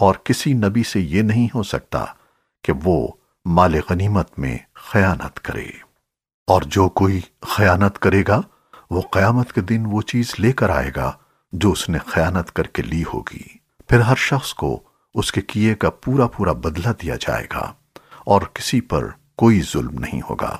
اور کسی نبی سے یہ نہیں ہو سکتا کہ وہ مال غنیمت میں خیانت کرے۔ اور جو کوئی خیانت کرے گا، وہ قیامت کے دن وہ چیز لے کر آئے گا جو اس نے خیانت کر کے لی ہوگی۔ پھر ہر شخص کو اس کے کیے کا پورا پورا بدلہ دیا جائے گا اور کسی پر کوئی ظلم نہیں ہوگا۔